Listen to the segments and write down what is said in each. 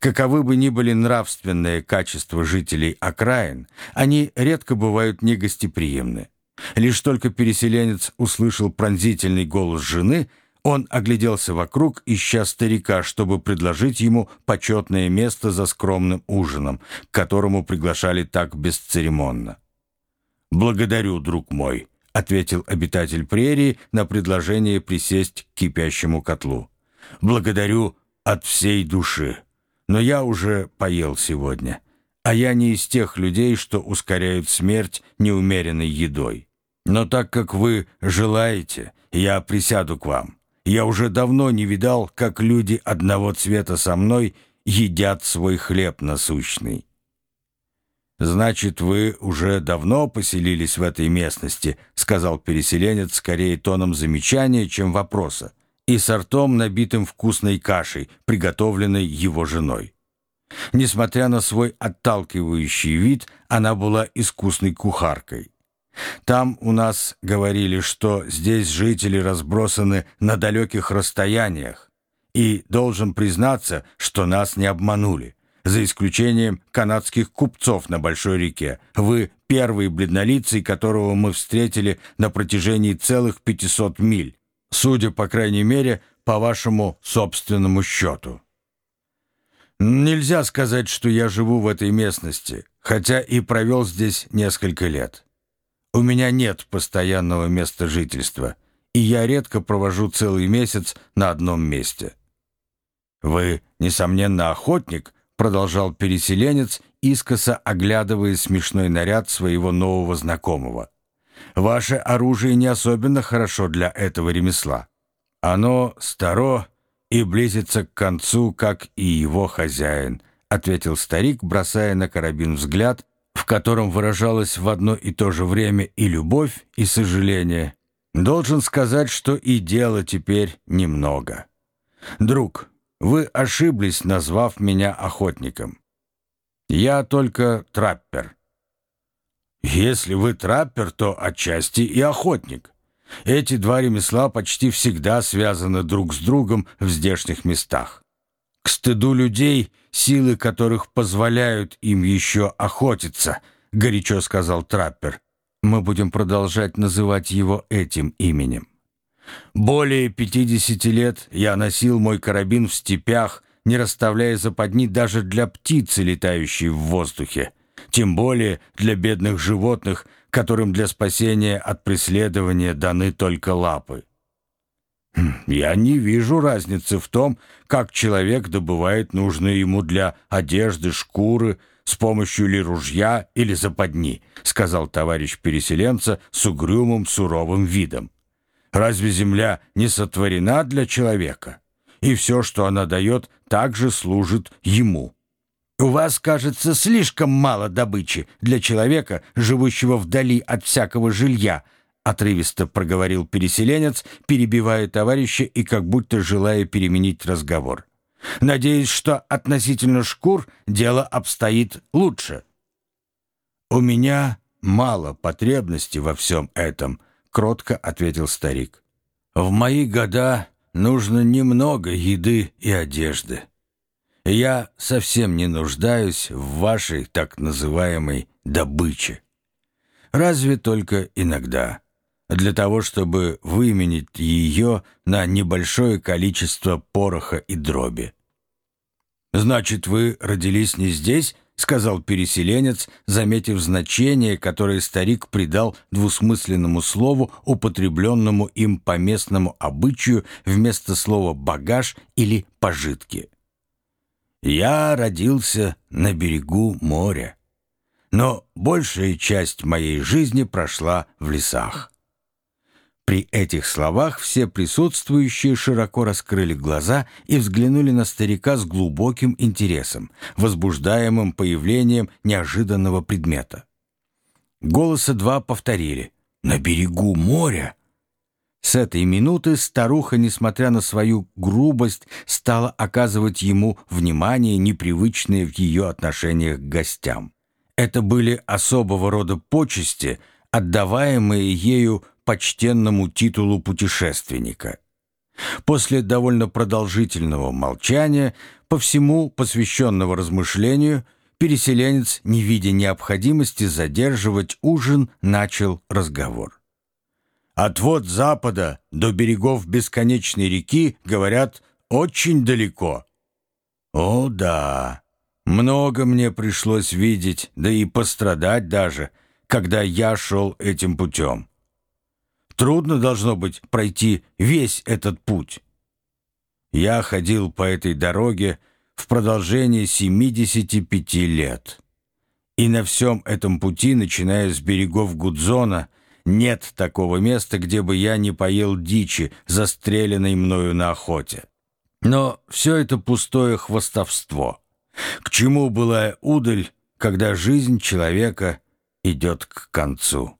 Каковы бы ни были нравственные качества жителей окраин, они редко бывают негостеприимны. Лишь только переселенец услышал пронзительный голос жены, он огляделся вокруг, ища старика, чтобы предложить ему почетное место за скромным ужином, к которому приглашали так бесцеремонно. «Благодарю, друг мой», — ответил обитатель прерии на предложение присесть к кипящему котлу. «Благодарю от всей души» но я уже поел сегодня. А я не из тех людей, что ускоряют смерть неумеренной едой. Но так как вы желаете, я присяду к вам. Я уже давно не видал, как люди одного цвета со мной едят свой хлеб насущный. «Значит, вы уже давно поселились в этой местности», сказал переселенец скорее тоном замечания, чем вопроса и с ртом, набитым вкусной кашей, приготовленной его женой. Несмотря на свой отталкивающий вид, она была искусной кухаркой. Там у нас говорили, что здесь жители разбросаны на далеких расстояниях, и должен признаться, что нас не обманули. За исключением канадских купцов на Большой реке, вы первый бледнолицый, которого мы встретили на протяжении целых 500 миль, судя, по крайней мере, по вашему собственному счету. Нельзя сказать, что я живу в этой местности, хотя и провел здесь несколько лет. У меня нет постоянного места жительства, и я редко провожу целый месяц на одном месте. «Вы, несомненно, охотник», — продолжал переселенец, искоса оглядывая смешной наряд своего нового знакомого. Ваше оружие не особенно хорошо для этого ремесла. Оно старо и близится к концу, как и его хозяин», — ответил старик, бросая на карабин взгляд, в котором выражалось в одно и то же время и любовь, и сожаление. «Должен сказать, что и дела теперь немного. Друг, вы ошиблись, назвав меня охотником. Я только траппер». Если вы траппер, то отчасти и охотник. Эти два ремесла почти всегда связаны друг с другом в здешних местах. К стыду людей, силы которых позволяют им еще охотиться, горячо сказал траппер. Мы будем продолжать называть его этим именем. Более пятидесяти лет я носил мой карабин в степях, не расставляя западни даже для птицы, летающей в воздухе тем более для бедных животных, которым для спасения от преследования даны только лапы. Хм, я не вижу разницы в том, как человек добывает нужные ему для одежды шкуры с помощью ли ружья или западни, сказал товарищ переселенца с угрюмым суровым видом. Разве земля не сотворена для человека? И все, что она дает, также служит ему. «У вас, кажется, слишком мало добычи для человека, живущего вдали от всякого жилья», отрывисто проговорил переселенец, перебивая товарища и как будто желая переменить разговор. «Надеюсь, что относительно шкур дело обстоит лучше». «У меня мало потребности во всем этом», — кротко ответил старик. «В мои года нужно немного еды и одежды». Я совсем не нуждаюсь в вашей так называемой добыче. Разве только иногда, для того, чтобы выменить ее на небольшое количество пороха и дроби. «Значит, вы родились не здесь?» — сказал переселенец, заметив значение, которое старик придал двусмысленному слову, употребленному им по местному обычаю вместо слова «багаж» или «пожитки». Я родился на берегу моря, но большая часть моей жизни прошла в лесах. При этих словах все присутствующие широко раскрыли глаза и взглянули на старика с глубоким интересом, возбуждаемым появлением неожиданного предмета. Голоса два повторили «На берегу моря!» С этой минуты старуха, несмотря на свою грубость, стала оказывать ему внимание, непривычное в ее отношениях к гостям. Это были особого рода почести, отдаваемые ею почтенному титулу путешественника. После довольно продолжительного молчания, по всему посвященного размышлению, переселенец, не видя необходимости задерживать ужин, начал разговор. Отвод запада до берегов бесконечной реки, говорят, очень далеко. О, да, много мне пришлось видеть, да и пострадать даже, когда я шел этим путем. Трудно должно быть пройти весь этот путь. Я ходил по этой дороге в продолжение 75 лет. И на всем этом пути, начиная с берегов Гудзона, нет такого места, где бы я не поел дичи, застреленной мною на охоте. Но все это пустое хвостовство. К чему была удаль, когда жизнь человека идет к концу?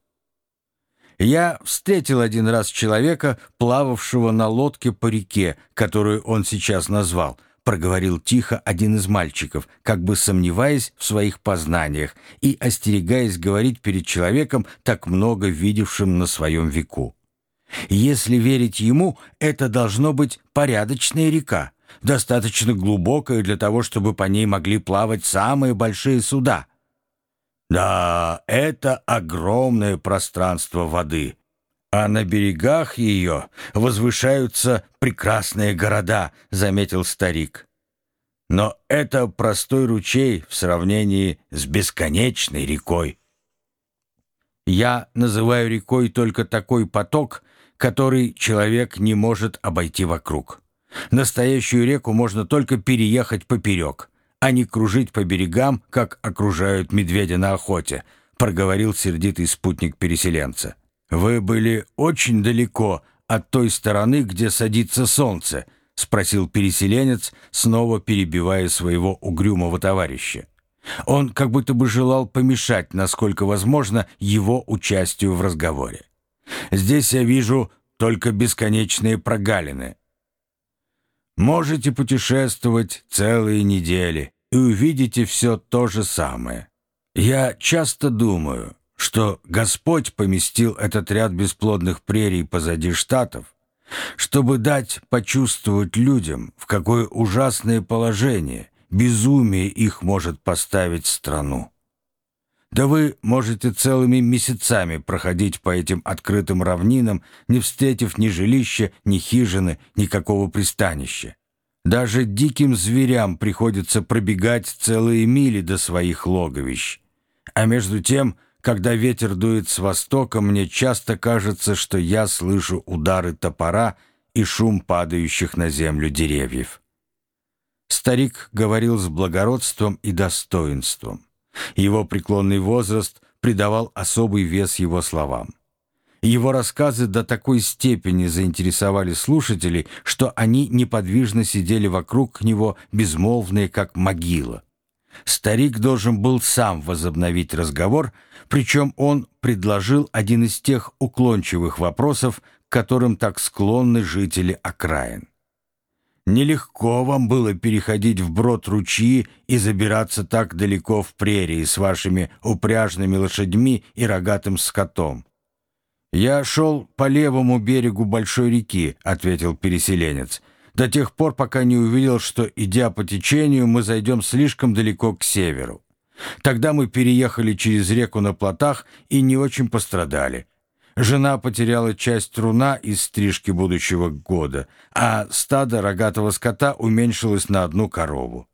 Я встретил один раз человека, плававшего на лодке по реке, которую он сейчас назвал, проговорил тихо один из мальчиков, как бы сомневаясь в своих познаниях и остерегаясь говорить перед человеком, так много видевшим на своем веку. Если верить ему, это должно быть порядочная река, достаточно глубокая для того, чтобы по ней могли плавать самые большие суда. Да, это огромное пространство воды, а на берегах ее возвышаются прекрасные города, заметил старик. Но это простой ручей в сравнении с бесконечной рекой. Я называю рекой только такой поток, который человек не может обойти вокруг. Настоящую реку можно только переехать поперек а не кружить по берегам, как окружают медведя на охоте», — проговорил сердитый спутник переселенца. «Вы были очень далеко от той стороны, где садится солнце», — спросил переселенец, снова перебивая своего угрюмого товарища. Он как будто бы желал помешать, насколько возможно, его участию в разговоре. «Здесь я вижу только бесконечные прогалины. Можете путешествовать целые недели и увидите все то же самое. Я часто думаю, что Господь поместил этот ряд бесплодных прерий позади штатов, чтобы дать почувствовать людям, в какое ужасное положение, безумие их может поставить страну. Да вы можете целыми месяцами проходить по этим открытым равнинам, не встретив ни жилища, ни хижины, никакого пристанища. Даже диким зверям приходится пробегать целые мили до своих логовищ. А между тем, когда ветер дует с востока, мне часто кажется, что я слышу удары топора и шум падающих на землю деревьев. Старик говорил с благородством и достоинством. Его преклонный возраст придавал особый вес его словам. Его рассказы до такой степени заинтересовали слушателей, что они неподвижно сидели вокруг него, безмолвные, как могила. Старик должен был сам возобновить разговор, причем он предложил один из тех уклончивых вопросов, к которым так склонны жители окраин. Нелегко вам было переходить вброд ручьи и забираться так далеко в прерии с вашими упряжными лошадьми и рогатым скотом. «Я шел по левому берегу большой реки», — ответил переселенец, «до тех пор, пока не увидел, что, идя по течению, мы зайдем слишком далеко к северу. Тогда мы переехали через реку на плотах и не очень пострадали. Жена потеряла часть руна из стрижки будущего года, а стадо рогатого скота уменьшилось на одну корову.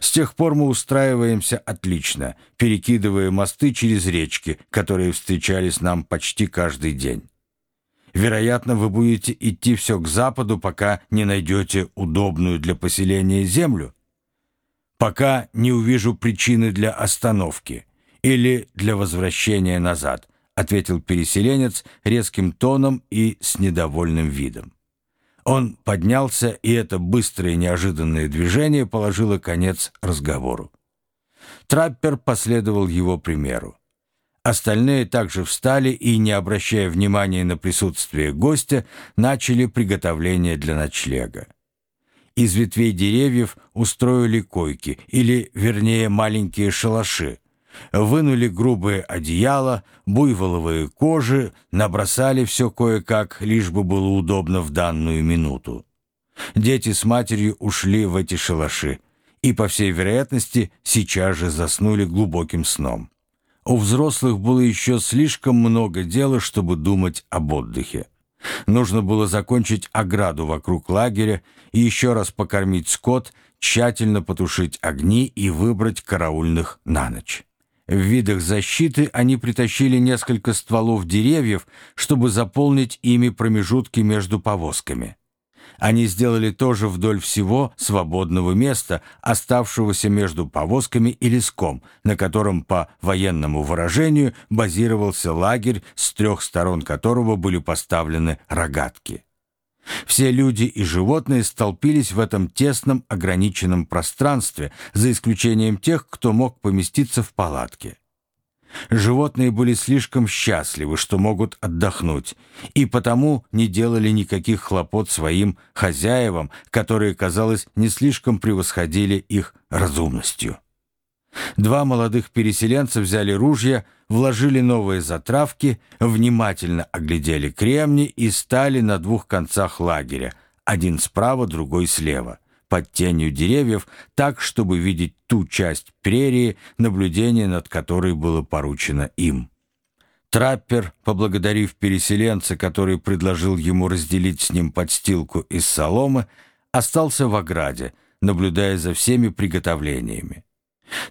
С тех пор мы устраиваемся отлично, перекидывая мосты через речки, которые встречались нам почти каждый день. Вероятно, вы будете идти все к западу, пока не найдете удобную для поселения землю, пока не увижу причины для остановки или для возвращения назад — ответил переселенец резким тоном и с недовольным видом. Он поднялся, и это быстрое неожиданное движение положило конец разговору. Траппер последовал его примеру. Остальные также встали и, не обращая внимания на присутствие гостя, начали приготовление для ночлега. Из ветвей деревьев устроили койки, или, вернее, маленькие шалаши, вынули грубые одеяла, буйволовые кожи, набросали все кое-как, лишь бы было удобно в данную минуту. Дети с матерью ушли в эти шалаши и, по всей вероятности, сейчас же заснули глубоким сном. У взрослых было еще слишком много дела, чтобы думать об отдыхе. Нужно было закончить ограду вокруг лагеря и еще раз покормить скот, тщательно потушить огни и выбрать караульных на ночь. В видах защиты они притащили несколько стволов деревьев, чтобы заполнить ими промежутки между повозками. Они сделали то же вдоль всего свободного места, оставшегося между повозками и леском, на котором, по военному выражению, базировался лагерь, с трех сторон которого были поставлены рогатки. Все люди и животные столпились в этом тесном ограниченном пространстве, за исключением тех, кто мог поместиться в палатке. Животные были слишком счастливы, что могут отдохнуть, и потому не делали никаких хлопот своим хозяевам, которые, казалось, не слишком превосходили их разумностью. Два молодых переселенца взяли ружья, вложили новые затравки, внимательно оглядели кремни и стали на двух концах лагеря, один справа, другой слева, под тенью деревьев, так, чтобы видеть ту часть прерии, наблюдение над которой было поручено им. Траппер, поблагодарив переселенца, который предложил ему разделить с ним подстилку из соломы, остался в ограде, наблюдая за всеми приготовлениями.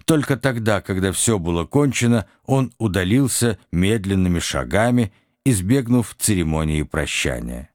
Только тогда, когда все было кончено, он удалился медленными шагами, избегнув церемонии прощания.